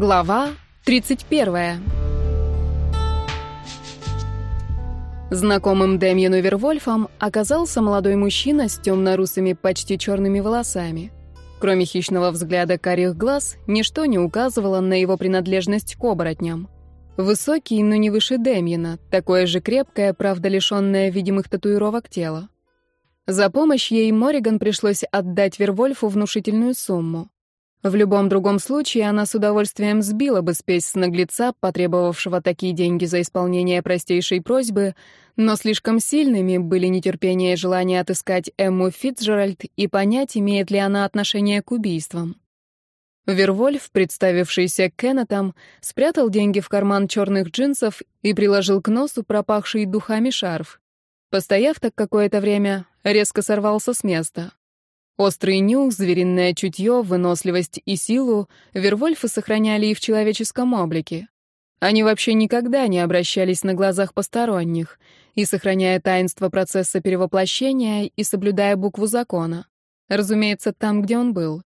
Глава 31. Знакомым Демьену Вервольфом оказался молодой мужчина с темно-русыми, почти черными волосами. Кроме хищного взгляда карих глаз, ничто не указывало на его принадлежность к оборотням. Высокий, но не выше Демьена, такое же крепкое, правда лишенное видимых татуировок тела. За помощь ей Мориган пришлось отдать Вервольфу внушительную сумму. В любом другом случае она с удовольствием сбила бы спесь с наглеца, потребовавшего такие деньги за исполнение простейшей просьбы, но слишком сильными были нетерпение и желание отыскать Эмму Фитцджеральд и понять, имеет ли она отношение к убийствам. Вервольф, представившийся Кеннетом, спрятал деньги в карман черных джинсов и приложил к носу пропахший духами шарф. Постояв так какое-то время, резко сорвался с места. Острый нюх, звериное чутье, выносливость и силу Вервольфы сохраняли и в человеческом облике. Они вообще никогда не обращались на глазах посторонних, и сохраняя таинство процесса перевоплощения и соблюдая букву закона. Разумеется, там, где он был.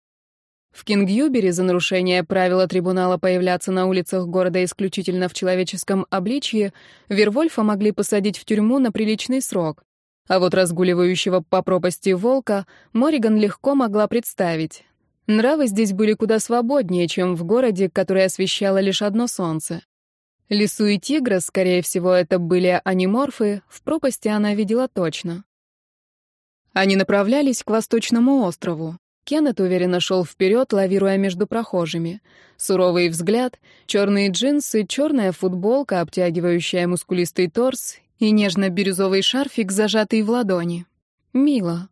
В Кингюбере за нарушение правила трибунала появляться на улицах города исключительно в человеческом обличье Вервольфа могли посадить в тюрьму на приличный срок, а вот разгуливающего по пропасти волка Мориган легко могла представить. Нравы здесь были куда свободнее, чем в городе, который освещало лишь одно солнце. Лису и тигра, скорее всего, это были аниморфы, в пропасти она видела точно. Они направлялись к восточному острову. Кеннет уверенно шел вперед, лавируя между прохожими. Суровый взгляд, черные джинсы, черная футболка, обтягивающая мускулистый торс и нежно-бирюзовый шарфик, зажатый в ладони. Мило.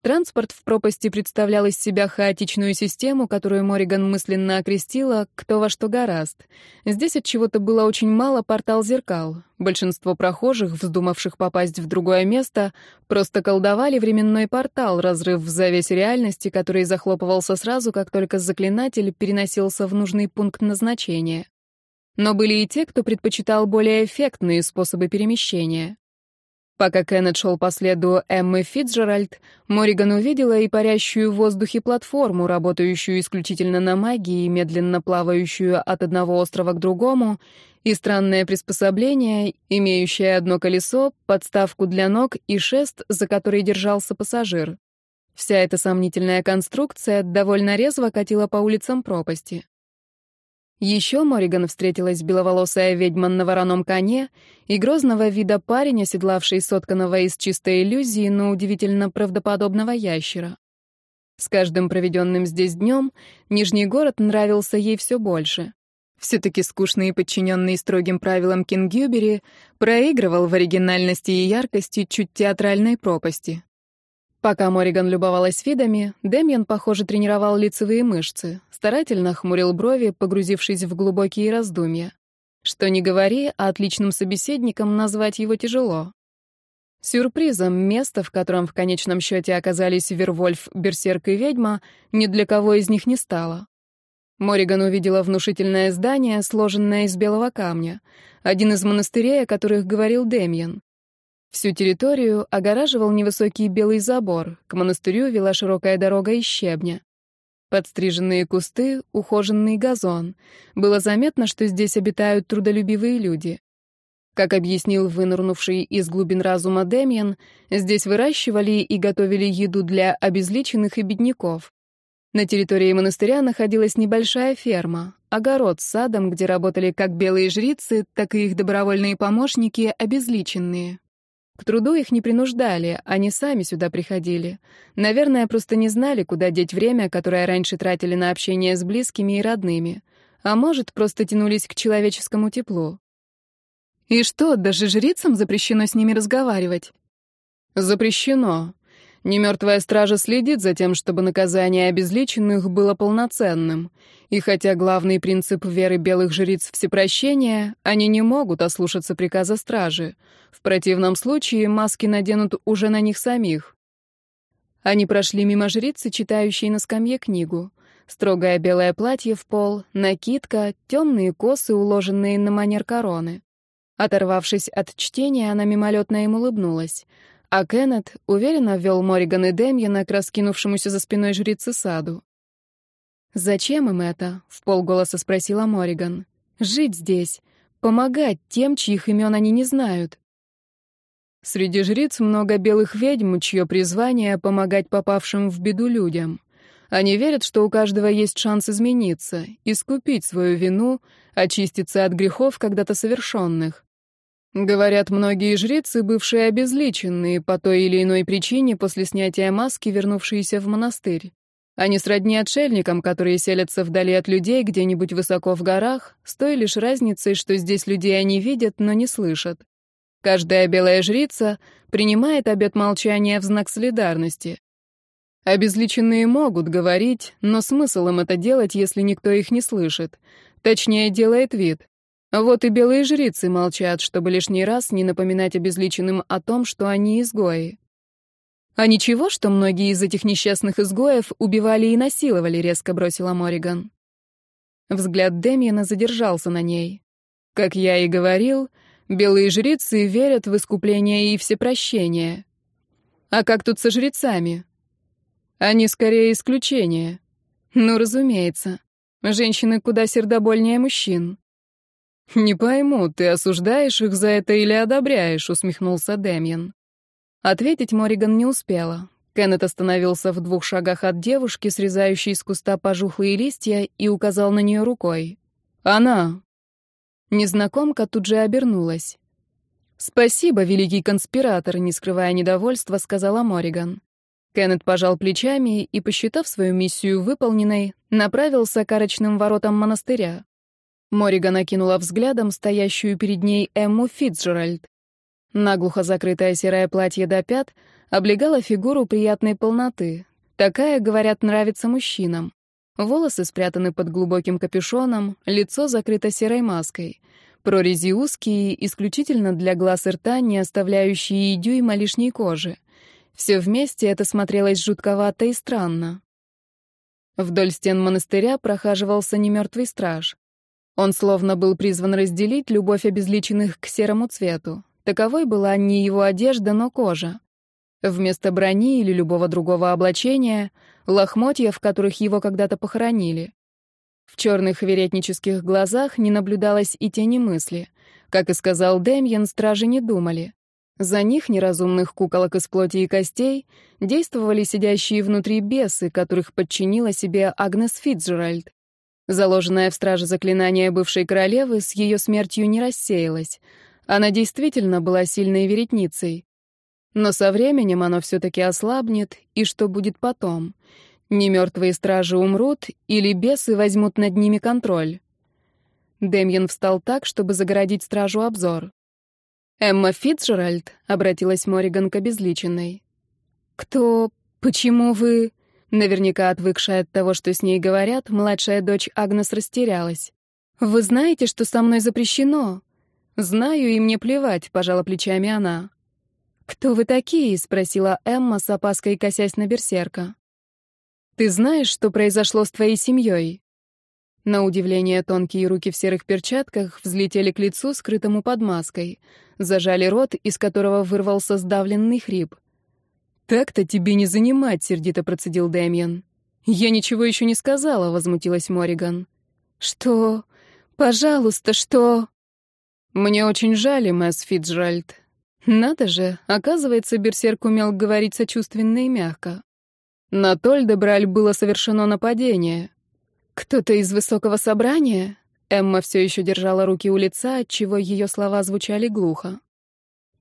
Транспорт в пропасти представлял из себя хаотичную систему, которую Мориган мысленно окрестила «кто во что гораст». Здесь от чего-то было очень мало портал-зеркал. Большинство прохожих, вздумавших попасть в другое место, просто колдовали временной портал, разрыв в завесе реальности, который захлопывался сразу, как только заклинатель переносился в нужный пункт назначения. Но были и те, кто предпочитал более эффектные способы перемещения. Пока Кеннет шел по следу Эммы Фитджеральд, Мориган увидела и парящую в воздухе платформу, работающую исключительно на магии медленно плавающую от одного острова к другому, и странное приспособление, имеющее одно колесо, подставку для ног и шест, за который держался пассажир. Вся эта сомнительная конструкция довольно резво катила по улицам пропасти. Еще Мориган встретилась беловолосая ведьма на вороном коне и грозного вида парень, оседлавший сотканного из чистой иллюзии, но удивительно правдоподобного ящера. С каждым проведенным здесь днем Нижний город нравился ей все больше. Все-таки скучный и подчиненный строгим правилам Кингюбери проигрывал в оригинальности и яркости чуть театральной пропасти. Пока Мориган любовалась видами, Демьян, похоже, тренировал лицевые мышцы, старательно хмурил брови, погрузившись в глубокие раздумья. Что ни говори, а отличным собеседником назвать его тяжело. Сюрпризом место, в котором в конечном счете оказались Вервольф, Берсерк и Ведьма, ни для кого из них не стало. Мориган увидела внушительное здание, сложенное из белого камня, один из монастырей, о которых говорил Демьян. Всю территорию огораживал невысокий белый забор, к монастырю вела широкая дорога из щебня. Подстриженные кусты, ухоженный газон. Было заметно, что здесь обитают трудолюбивые люди. Как объяснил вынырнувший из глубин разума Демьян, здесь выращивали и готовили еду для обезличенных и бедняков. На территории монастыря находилась небольшая ферма, огород с садом, где работали как белые жрицы, так и их добровольные помощники, обезличенные. К труду их не принуждали, они сами сюда приходили. Наверное, просто не знали, куда деть время, которое раньше тратили на общение с близкими и родными. А может, просто тянулись к человеческому теплу. И что, даже жрицам запрещено с ними разговаривать? Запрещено. Немертвая стража следит за тем, чтобы наказание обезличенных было полноценным. И хотя главный принцип веры белых жриц — всепрощение, они не могут ослушаться приказа стражи. В противном случае маски наденут уже на них самих. Они прошли мимо жрицы, читающей на скамье книгу. Строгое белое платье в пол, накидка, темные косы, уложенные на манер короны. Оторвавшись от чтения, она мимолетно им улыбнулась — а Кеннет уверенно ввел Мориган и Демьяна к раскинувшемуся за спиной жрицы саду. «Зачем им это?» — в полголоса спросила Мориган. «Жить здесь, помогать тем, чьих имен они не знают». Среди жриц много белых ведьм, чье призвание — помогать попавшим в беду людям. Они верят, что у каждого есть шанс измениться, искупить свою вину, очиститься от грехов, когда-то совершенных. Говорят, многие жрицы, бывшие обезличенные по той или иной причине после снятия маски, вернувшиеся в монастырь. Они сродни отшельникам, которые селятся вдали от людей где-нибудь высоко в горах, с той лишь разницей, что здесь людей они видят, но не слышат. Каждая белая жрица принимает обет молчания в знак солидарности. Обезличенные могут говорить, но смысл им это делать, если никто их не слышит. Точнее, делает вид. Вот и белые жрицы молчат, чтобы лишний раз не напоминать обезличенным о том, что они изгои. А ничего, что многие из этих несчастных изгоев убивали и насиловали, резко бросила Мориган. Взгляд Демьяна задержался на ней. Как я и говорил, белые жрицы верят в искупление и всепрощение. А как тут со жрецами? Они скорее исключение. Ну, разумеется. Женщины куда сердобольнее мужчин. «Не пойму, ты осуждаешь их за это или одобряешь?» — усмехнулся Дэмьен. Ответить Мориган не успела. Кеннет остановился в двух шагах от девушки, срезающей из куста пожухлые листья, и указал на нее рукой. «Она!» Незнакомка тут же обернулась. «Спасибо, великий конспиратор», — не скрывая недовольства, сказала Мориган. Кеннет пожал плечами и, посчитав свою миссию выполненной, направился к арочным воротам монастыря. Мориган накинула взглядом стоящую перед ней Эмму Фитцджеральд. Наглухо закрытое серое платье до пят облегало фигуру приятной полноты. Такая, говорят, нравится мужчинам. Волосы спрятаны под глубоким капюшоном, лицо закрыто серой маской. Прорези узкие, исключительно для глаз и рта, не оставляющие и дюйма лишней кожи. Все вместе это смотрелось жутковато и странно. Вдоль стен монастыря прохаживался немертвый страж. Он словно был призван разделить любовь обезличенных к серому цвету. Таковой была не его одежда, но кожа. Вместо брони или любого другого облачения — лохмотья, в которых его когда-то похоронили. В черных веретнических глазах не наблюдалось и тени мысли. Как и сказал Демьян, стражи не думали. За них, неразумных куколок из плоти и костей, действовали сидящие внутри бесы, которых подчинила себе Агнес Фитцджеральд. Заложенное в страже заклинание бывшей королевы с ее смертью не рассеялось. Она действительно была сильной веретницей. Но со временем оно все-таки ослабнет, и что будет потом? Немертвые стражи умрут, или бесы возьмут над ними контроль? Демьян встал так, чтобы загородить стражу обзор. «Эмма Фитцжеральд», — обратилась Мориган к обезличенной. «Кто? Почему вы...» Наверняка отвыкшая от того, что с ней говорят, младшая дочь Агнес растерялась. «Вы знаете, что со мной запрещено?» «Знаю, и мне плевать», — пожала плечами она. «Кто вы такие?» — спросила Эмма с опаской, косясь на берсерка. «Ты знаешь, что произошло с твоей семьей?» На удивление, тонкие руки в серых перчатках взлетели к лицу, скрытому под маской. Зажали рот, из которого вырвался сдавленный хрип. «Так-то тебе не занимать», — сердито процедил Дэмиан. «Я ничего еще не сказала», — возмутилась Мориган. «Что? Пожалуйста, что?» «Мне очень жаль, мэс Фитджеральд. Надо же, оказывается, берсерк умел говорить сочувственно и мягко. На Тольдебраль было совершено нападение. «Кто-то из высокого собрания?» Эмма все еще держала руки у лица, отчего ее слова звучали глухо.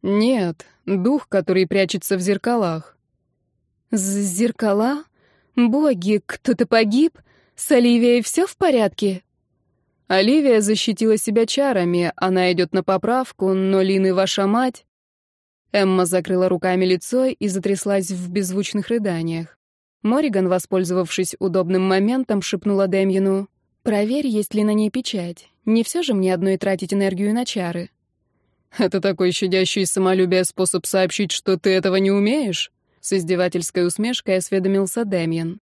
«Нет, дух, который прячется в зеркалах». «Зеркала? Боги, кто-то погиб? С Оливией все в порядке?» Оливия защитила себя чарами, она идет на поправку, но Лины ваша мать... Эмма закрыла руками лицо и затряслась в беззвучных рыданиях. Мориган, воспользовавшись удобным моментом, шепнула Демьину, «Проверь, есть ли на ней печать. Не все же мне одной тратить энергию на чары». «Это такой щадящий самолюбие способ сообщить, что ты этого не умеешь?» С издевательской усмешкой осведомился Дэмьен.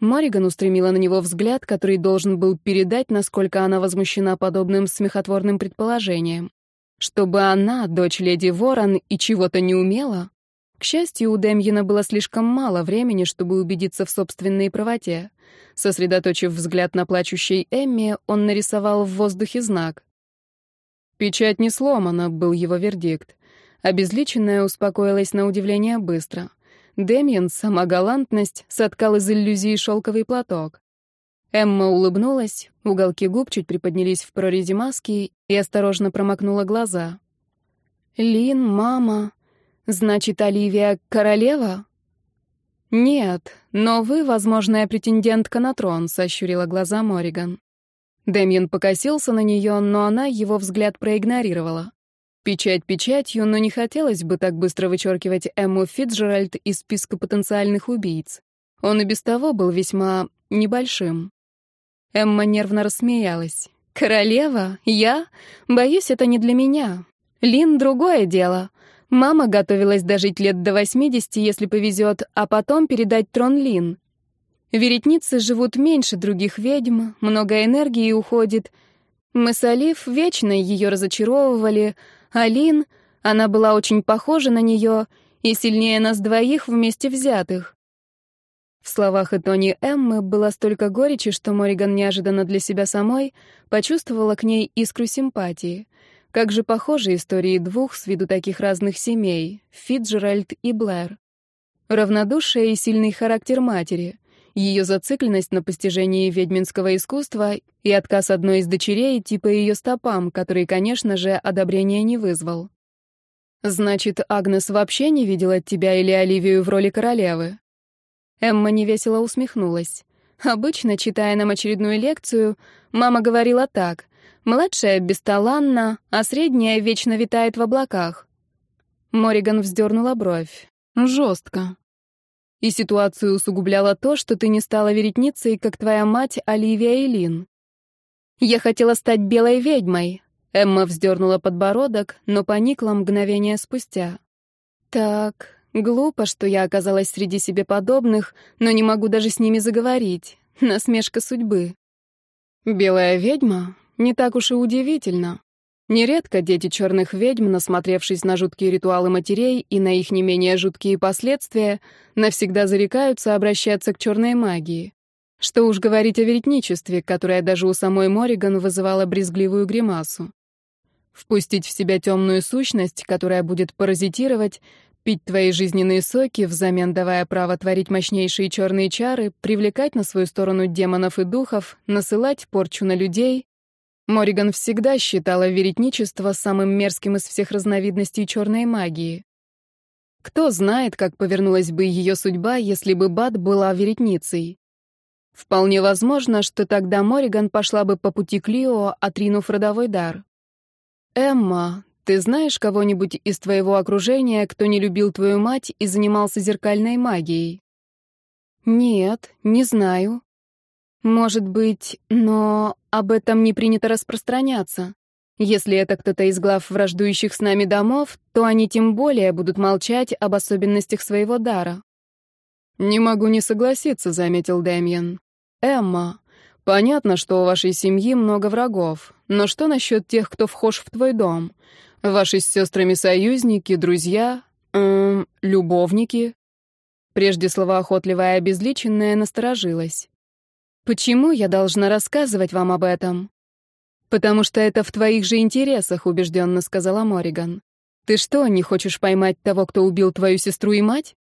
Мориган устремила на него взгляд, который должен был передать, насколько она возмущена подобным смехотворным предположением. Чтобы она, дочь леди Ворон, и чего-то не умела? К счастью, у Демьена было слишком мало времени, чтобы убедиться в собственной правоте. Сосредоточив взгляд на плачущей Эмми, он нарисовал в воздухе знак. «Печать не сломана», — был его вердикт. Обезличенная успокоилась на удивление быстро. Демьян, сама галантность, соткал из иллюзии шелковый платок. Эмма улыбнулась, уголки губ чуть приподнялись в прорези маски и осторожно промокнула глаза. «Лин, мама, значит, Оливия — королева?» «Нет, но вы, возможная претендентка на трон», — сощурила глаза Мориган. Дэмьен покосился на нее, но она его взгляд проигнорировала. Печать печатью, но не хотелось бы так быстро вычеркивать Эмму Фитджеральд из списка потенциальных убийц. Он и без того был весьма небольшим. Эмма нервно рассмеялась. «Королева? Я? Боюсь, это не для меня. Лин — другое дело. Мама готовилась дожить лет до 80, если повезет, а потом передать трон Лин. Веретницы живут меньше других ведьм, много энергии уходит. Мы с Олив вечно ее разочаровывали, Алин, она была очень похожа на нее и сильнее нас двоих вместе взятых. В словах Этони Эммы было столько горечи, что Мориган неожиданно для себя самой почувствовала к ней искру симпатии. Как же похожи истории двух с виду таких разных семей — Фитджеральд и Блэр. Равнодушие и сильный характер матери, ее зацикленность на постижении ведьминского искусства и отказ одной из дочерей идти по ее стопам, который, конечно же, одобрения не вызвал. «Значит, Агнес вообще не видела тебя или Оливию в роли королевы?» Эмма невесело усмехнулась. Обычно, читая нам очередную лекцию, мама говорила так. «Младшая бесталанна, а средняя вечно витает в облаках». Мориган вздернула бровь. «Жестко. И ситуацию усугубляло то, что ты не стала веретницей, как твоя мать Оливия Элин. Я хотела стать белой ведьмой. Эмма вздернула подбородок, но поникла мгновение спустя. Так, глупо, что я оказалась среди себе подобных, но не могу даже с ними заговорить. Насмешка судьбы. Белая ведьма? Не так уж и удивительно. Нередко дети черных ведьм, насмотревшись на жуткие ритуалы матерей и на их не менее жуткие последствия, навсегда зарекаются обращаться к черной магии. Что уж говорить о веретничестве, которое даже у самой Мориган вызывало брезгливую гримасу. Впустить в себя темную сущность, которая будет паразитировать, пить твои жизненные соки, взамен давая право творить мощнейшие черные чары, привлекать на свою сторону демонов и духов, насылать порчу на людей, Мориган всегда считала веретничество самым мерзким из всех разновидностей черной магии. Кто знает, как повернулась бы ее судьба, если бы Бат была веретницей. Вполне возможно, что тогда Мориган пошла бы по пути Клио, отринув родовой дар. «Эмма, ты знаешь кого-нибудь из твоего окружения, кто не любил твою мать и занимался зеркальной магией?» «Нет, не знаю. Может быть, но об этом не принято распространяться. Если это кто-то из глав враждующих с нами домов, то они тем более будут молчать об особенностях своего дара. «Не могу не согласиться», — заметил Дэмьен. «Эмма, понятно, что у вашей семьи много врагов, но что насчет тех, кто вхож в твой дом? Ваши с сестрами союзники, друзья, эм, любовники?» Прежде словоохотливая обезличенная насторожилась. Почему я должна рассказывать вам об этом? Потому что это в твоих же интересах, убежденно сказала Мориган. Ты что, не хочешь поймать того, кто убил твою сестру и мать?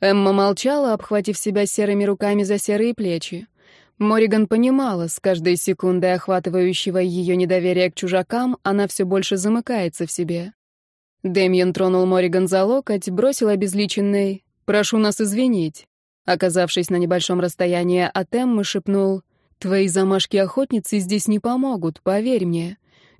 Эмма молчала, обхватив себя серыми руками за серые плечи. Мориган понимала, с каждой секундой охватывающего ее недоверия к чужакам, она все больше замыкается в себе. Демьян тронул Мориган за локоть, бросил обезличенный «Прошу нас извинить». Оказавшись на небольшом расстоянии от Эммы, шепнул, «Твои замашки охотницы здесь не помогут, поверь мне.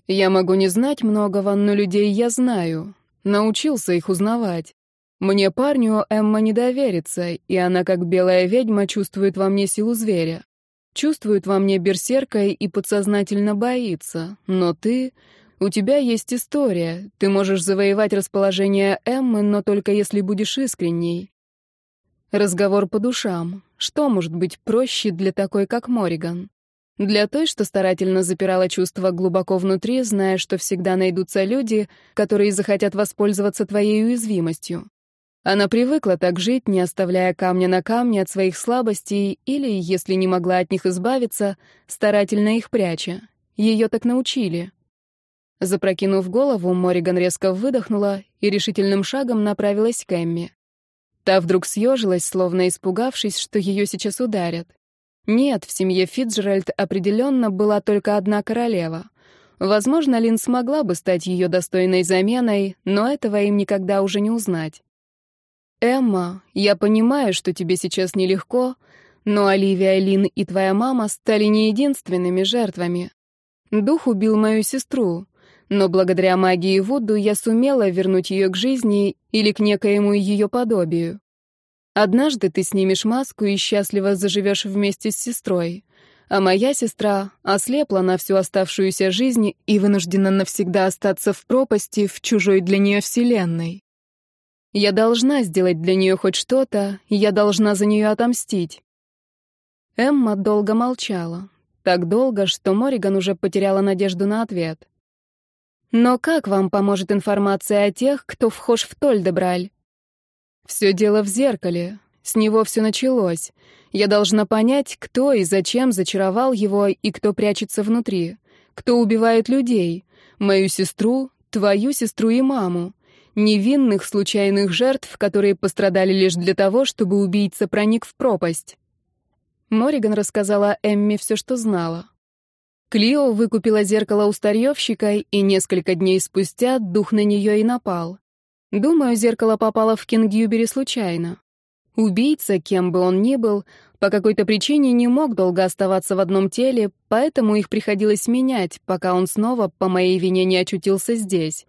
Я могу не знать многого, но людей я знаю. Научился их узнавать. Мне парню Эмма не доверится, и она, как белая ведьма, чувствует во мне силу зверя. Чувствует во мне берсерка и подсознательно боится. Но ты... У тебя есть история. Ты можешь завоевать расположение Эммы, но только если будешь искренней. Разговор по душам. Что может быть проще для такой, как Мориган? Для той, что старательно запирала чувства глубоко внутри, зная, что всегда найдутся люди, которые захотят воспользоваться твоей уязвимостью. Она привыкла так жить, не оставляя камня на камне от своих слабостей или, если не могла от них избавиться, старательно их пряча. Ее так научили. Запрокинув голову, Мориган резко выдохнула и решительным шагом направилась к Эмми. Та вдруг съежилась, словно испугавшись, что ее сейчас ударят. Нет, в семье Фитджеральд определенно была только одна королева. Возможно, Лин смогла бы стать ее достойной заменой, но этого им никогда уже не узнать. «Эмма, я понимаю, что тебе сейчас нелегко, но Оливия, Лин и твоя мама стали не единственными жертвами. Дух убил мою сестру, но благодаря магии Вуду я сумела вернуть ее к жизни или к некоему ее подобию. Однажды ты снимешь маску и счастливо заживешь вместе с сестрой, а моя сестра ослепла на всю оставшуюся жизнь и вынуждена навсегда остаться в пропасти в чужой для нее вселенной. Я должна сделать для нее хоть что-то, я должна за нее отомстить. Эмма долго молчала. Так долго, что Мориган уже потеряла надежду на ответ. Но как вам поможет информация о тех, кто вхож в Тольдебраль? Все дело в зеркале. С него все началось. Я должна понять, кто и зачем зачаровал его и кто прячется внутри. Кто убивает людей. Мою сестру, твою сестру и маму невинных случайных жертв, которые пострадали лишь для того, чтобы убийца проник в пропасть. Мориган рассказала Эмме все, что знала. Клио выкупила зеркало у старьевщика, и несколько дней спустя дух на нее и напал. Думаю, зеркало попало в Кингюбери случайно. Убийца, кем бы он ни был, по какой-то причине не мог долго оставаться в одном теле, поэтому их приходилось менять, пока он снова по моей вине не очутился здесь.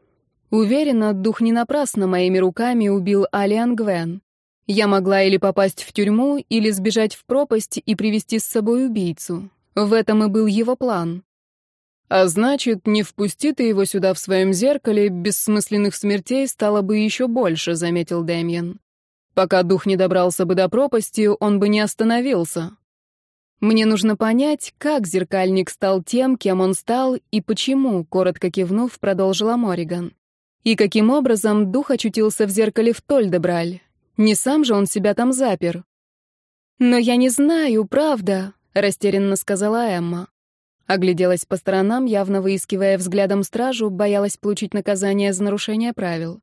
Уверена, дух не напрасно моими руками убил Алиан Гвен. Я могла или попасть в тюрьму, или сбежать в пропасть и привести с собой убийцу. В этом и был его план. А значит, не впусти ты его сюда в своем зеркале, бессмысленных смертей стало бы еще больше, заметил Дэмьен. Пока дух не добрался бы до пропасти, он бы не остановился. Мне нужно понять, как зеркальник стал тем, кем он стал, и почему, коротко кивнув, продолжила Мориган. И каким образом дух очутился в зеркале в Тольдебраль? Не сам же он себя там запер. «Но я не знаю, правда», — растерянно сказала Эмма. Огляделась по сторонам, явно выискивая взглядом стражу, боялась получить наказание за нарушение правил.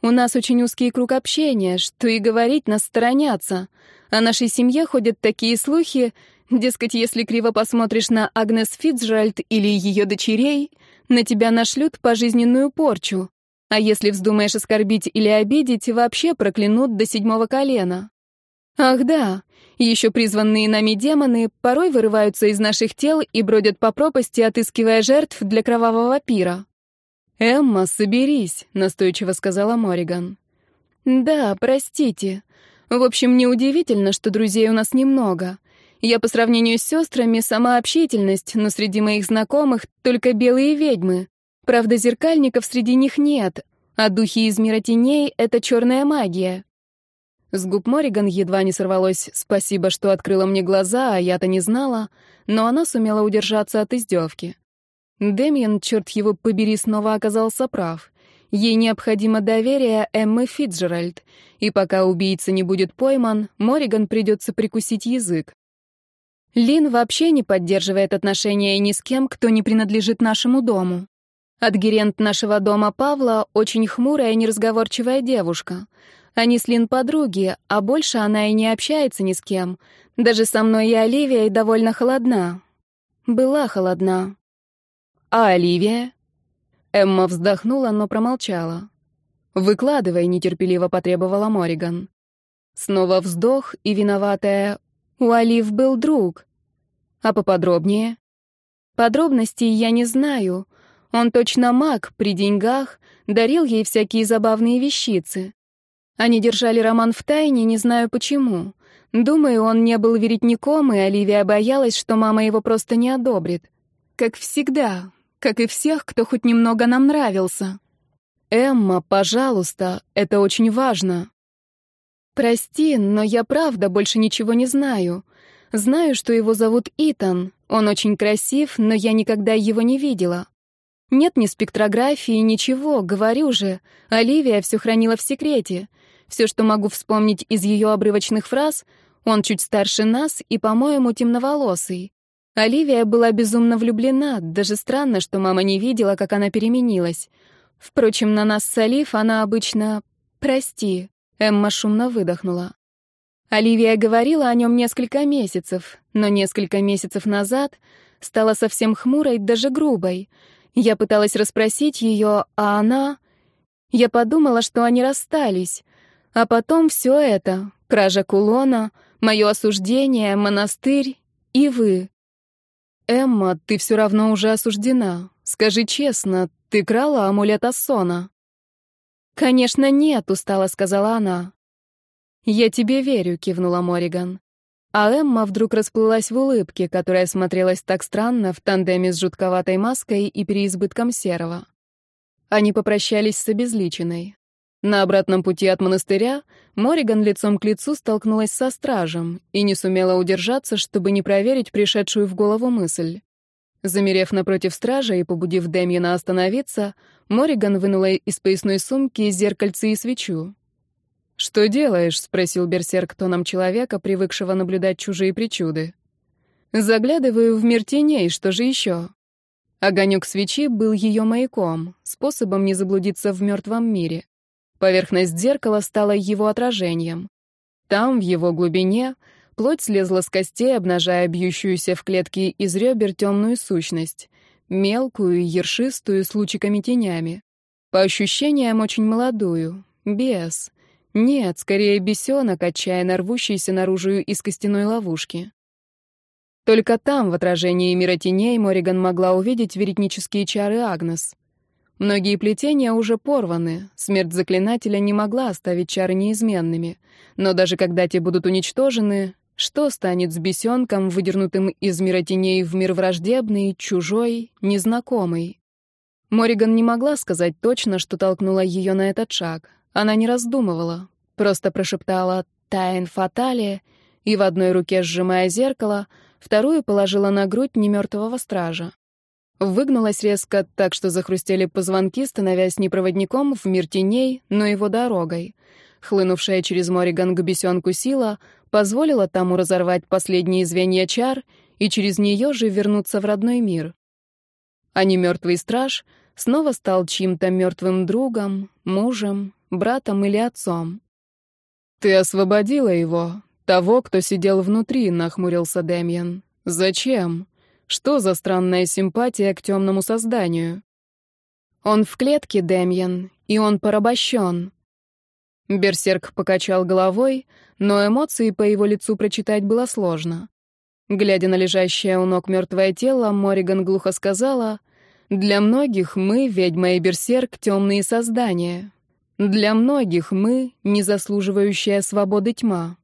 «У нас очень узкий круг общения, что и говорить, нас сторонятся. О нашей семье ходят такие слухи, дескать, если криво посмотришь на Агнес Фитцжеральд или ее дочерей, на тебя нашлют пожизненную порчу. А если вздумаешь оскорбить или обидеть, вообще проклянут до седьмого колена. Ах да, еще призванные нами демоны порой вырываются из наших тел и бродят по пропасти, отыскивая жертв для кровавого пира. «Эмма, соберись», — настойчиво сказала Мориган. «Да, простите. В общем, неудивительно, что друзей у нас немного. Я по сравнению с сестрами сама общительность, но среди моих знакомых только белые ведьмы. Правда, зеркальников среди них нет, а духи из мира теней — это черная магия. С губ Мориган едва не сорвалось «спасибо, что открыла мне глаза, а я-то не знала», но она сумела удержаться от издевки. Дэмиен, черт его побери, снова оказался прав. Ей необходимо доверие Эммы Фитджеральд, и пока убийца не будет пойман, Мориган придется прикусить язык. Лин вообще не поддерживает отношения ни с кем, кто не принадлежит нашему дому. Адгерент нашего дома Павла очень хмурая и неразговорчивая девушка. Они с Лин подруги, а больше она и не общается ни с кем. Даже со мной и Оливией довольно холодна. Была холодна. А Оливия? Эмма вздохнула, но промолчала. «Выкладывай», — нетерпеливо потребовала Мориган. Снова вздох и виноватая. У Олив был друг. А поподробнее? Подробностей я не знаю. Он точно маг, при деньгах, дарил ей всякие забавные вещицы. Они держали роман в тайне, не знаю почему. Думаю, он не был веретником, и Оливия боялась, что мама его просто не одобрит. Как всегда, как и всех, кто хоть немного нам нравился. «Эмма, пожалуйста, это очень важно». «Прости, но я правда больше ничего не знаю. Знаю, что его зовут Итан. Он очень красив, но я никогда его не видела. Нет ни спектрографии, ничего, говорю же. Оливия все хранила в секрете. Все, что могу вспомнить из ее обрывочных фраз, он чуть старше нас и, по-моему, темноволосый. Оливия была безумно влюблена, даже странно, что мама не видела, как она переменилась. Впрочем, на нас с Олив она обычно «прости», Эмма шумно выдохнула. Оливия говорила о нем несколько месяцев, но несколько месяцев назад стала совсем хмурой, даже грубой. Я пыталась расспросить ее, а она... Я подумала, что они расстались. А потом все это — кража кулона, мое осуждение, монастырь и вы. «Эмма, ты все равно уже осуждена. Скажи честно, ты крала амулет Ассона?» «Конечно нет», — устало сказала она. «Я тебе верю», — кивнула Мориган. А Эмма вдруг расплылась в улыбке, которая смотрелась так странно в тандеме с жутковатой маской и переизбытком серого. Они попрощались с обезличенной. На обратном пути от монастыря Мориган лицом к лицу столкнулась со стражем и не сумела удержаться, чтобы не проверить пришедшую в голову мысль. Замерев напротив стража и побудив Демьена остановиться, Мориган вынула из поясной сумки зеркальце и свечу. «Что делаешь?» — спросил берсерк тоном человека, привыкшего наблюдать чужие причуды. «Заглядываю в мир теней, что же еще?» Огонек свечи был ее маяком, способом не заблудиться в мертвом мире. Поверхность зеркала стала его отражением. Там, в его глубине, плоть слезла с костей, обнажая бьющуюся в клетке из ребер темную сущность, мелкую, ершистую, с лучиками-тенями. По ощущениям, очень молодую, бес — нет, скорее бесенок, отчаянно рвущийся наружу из костяной ловушки. Только там, в отражении мира теней, Мориган могла увидеть веретнические чары Агнес. Многие плетения уже порваны, смерть заклинателя не могла оставить чары неизменными. Но даже когда те будут уничтожены, что станет с бесенком, выдернутым из мира теней в мир враждебный, чужой, незнакомый? Мориган не могла сказать точно, что толкнула ее на этот шаг. Она не раздумывала, просто прошептала «Тайн фаталия» и в одной руке, сжимая зеркало, вторую положила на грудь немертвого стража. Выгнулась резко, так что захрустели позвонки, становясь не проводником в мир теней, но его дорогой. Хлынувшая через Мориган к бесенку сила позволила тому разорвать последние звенья чар и через нее же вернуться в родной мир. А немертвый страж снова стал чьим-то мертвым другом, мужем, братом или отцом. «Ты освободила его, того, кто сидел внутри», — нахмурился Дэмьен. «Зачем? Что за странная симпатия к темному созданию?» «Он в клетке, Дэмьен, и он порабощен». Берсерк покачал головой, но эмоции по его лицу прочитать было сложно. Глядя на лежащее у ног мертвое тело, Мориган глухо сказала, «Для многих мы, ведьма и берсерк, темные создания. Для многих мы — незаслуживающая свободы тьма.